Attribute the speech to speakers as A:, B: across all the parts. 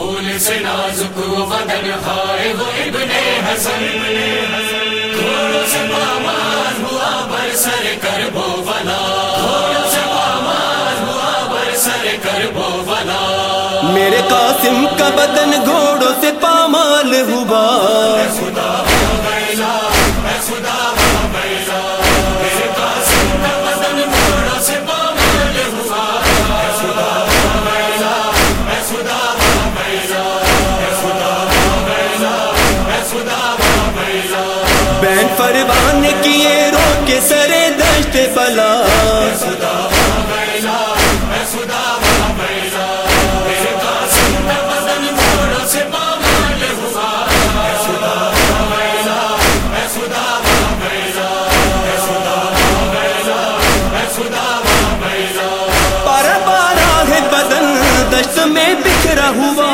A: پھول سے نازک وہ بدن ہائے وہ ابن حسن. گھوڑوں سے پامان ہوا بر سر کر بو بلا. گھوڑوں سے پامان ہوا بر سر کر بو بلا.
B: میرے قاسم کا بدن گھوڑوں سے پامال ہوا.
A: خدا خدا بیلا میں خدا بیلا میں خدا بیلا
B: پارا پارا ہے بدن، دشت میں بکھرا ہوا۔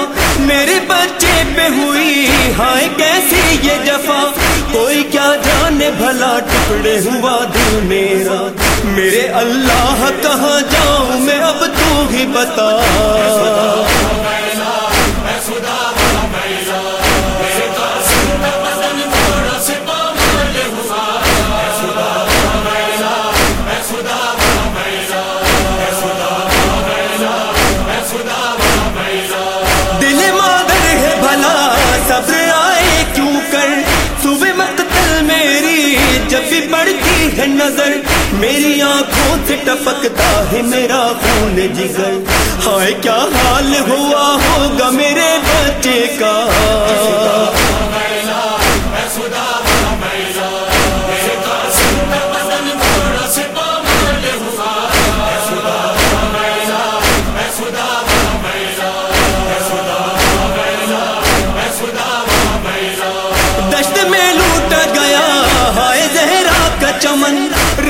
B: پہ ہوئی ہائے کیسی یہ جفا، کوئی کیا جانے بھلا ٹکڑے ہوا دل میرا۔ میرے اللہ کہاں جاؤں میں، اب تو ہی بتا۔ بڑھتی ہے نظر۔ میری آنکھوں سے ٹپکتا ہے میرا خون جگر۔ ہائے، کیا حال ہوا ہوگا میرے بچے کا؟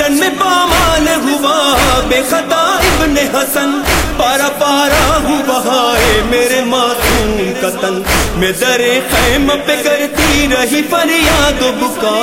B: چمن میں پامال ہوا، بے خطا ابن حسن، پارا پارا ہوں بہائے میرے معصوم قطن میں در خیم پہ کرتی رہی فریاد و بکا۔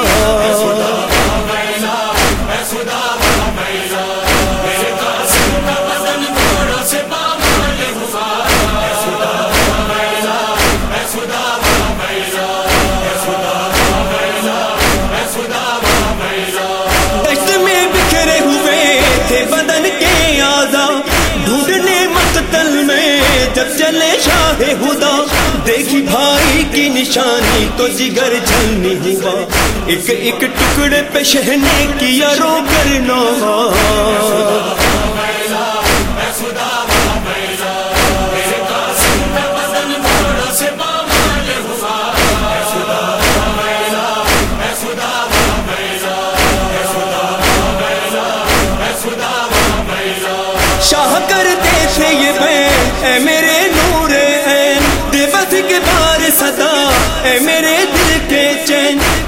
B: دیکھی کی نشانی تو زگر جلنی ہوا۔ ایک ایک ٹکڑے پہ شہنے کیا رو کرنا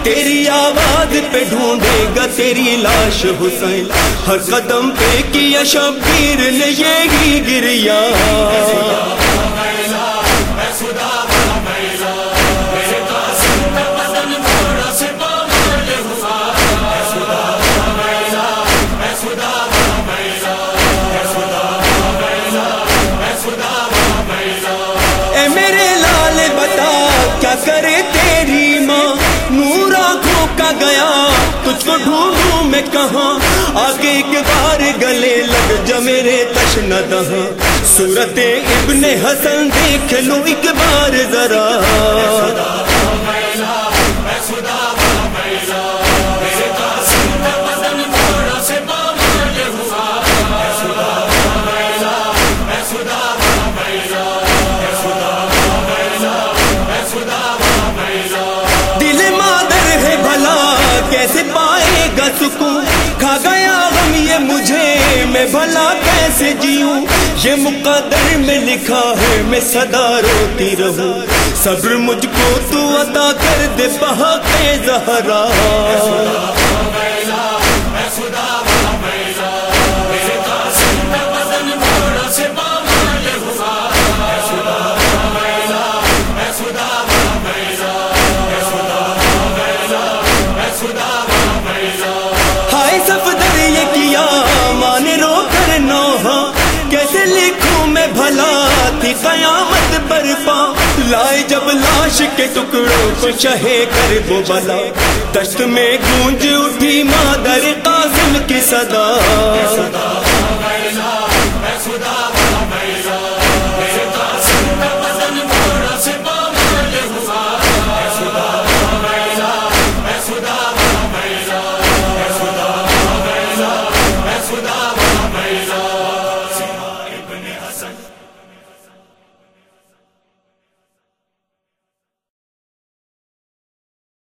B: تیری آواز پہ ڈھونڈے گا تیری لاش حسین۔ ہر قدم پہ کیا شبیر نے یہی گریا۔
A: میرے
B: اے میرے لال بتا کیا کرے روکا کا گیا، تجھ کو ڈھونڈوں میں کہاں؟ آگے ایک بار گلے لگ جا میرے تشن دہاں۔ صورت ابن حسن دیکھ لو ایک بار ذرا۔ کیسے پائے گا سکون؟ کھا گیا غم یہ مجھے، میں بھلا کیسے جیوں؟ یہ مقدر میں لکھا ہے، میں صدا روتی رہوں۔ صبر مجھ کو تو عطا کر دے، بہا کے زہرا۔ ہائے سفدر یہ کیا مان رو کر نوحہ ہاں۔ کیسے لکھوں میں بھلا تھی قیامت برپا لائے جب لاش کے ٹکڑوں کو شہے کر وہ بلا۔ دشت میں گونج اٹھی مادر قاسم کی صدا۔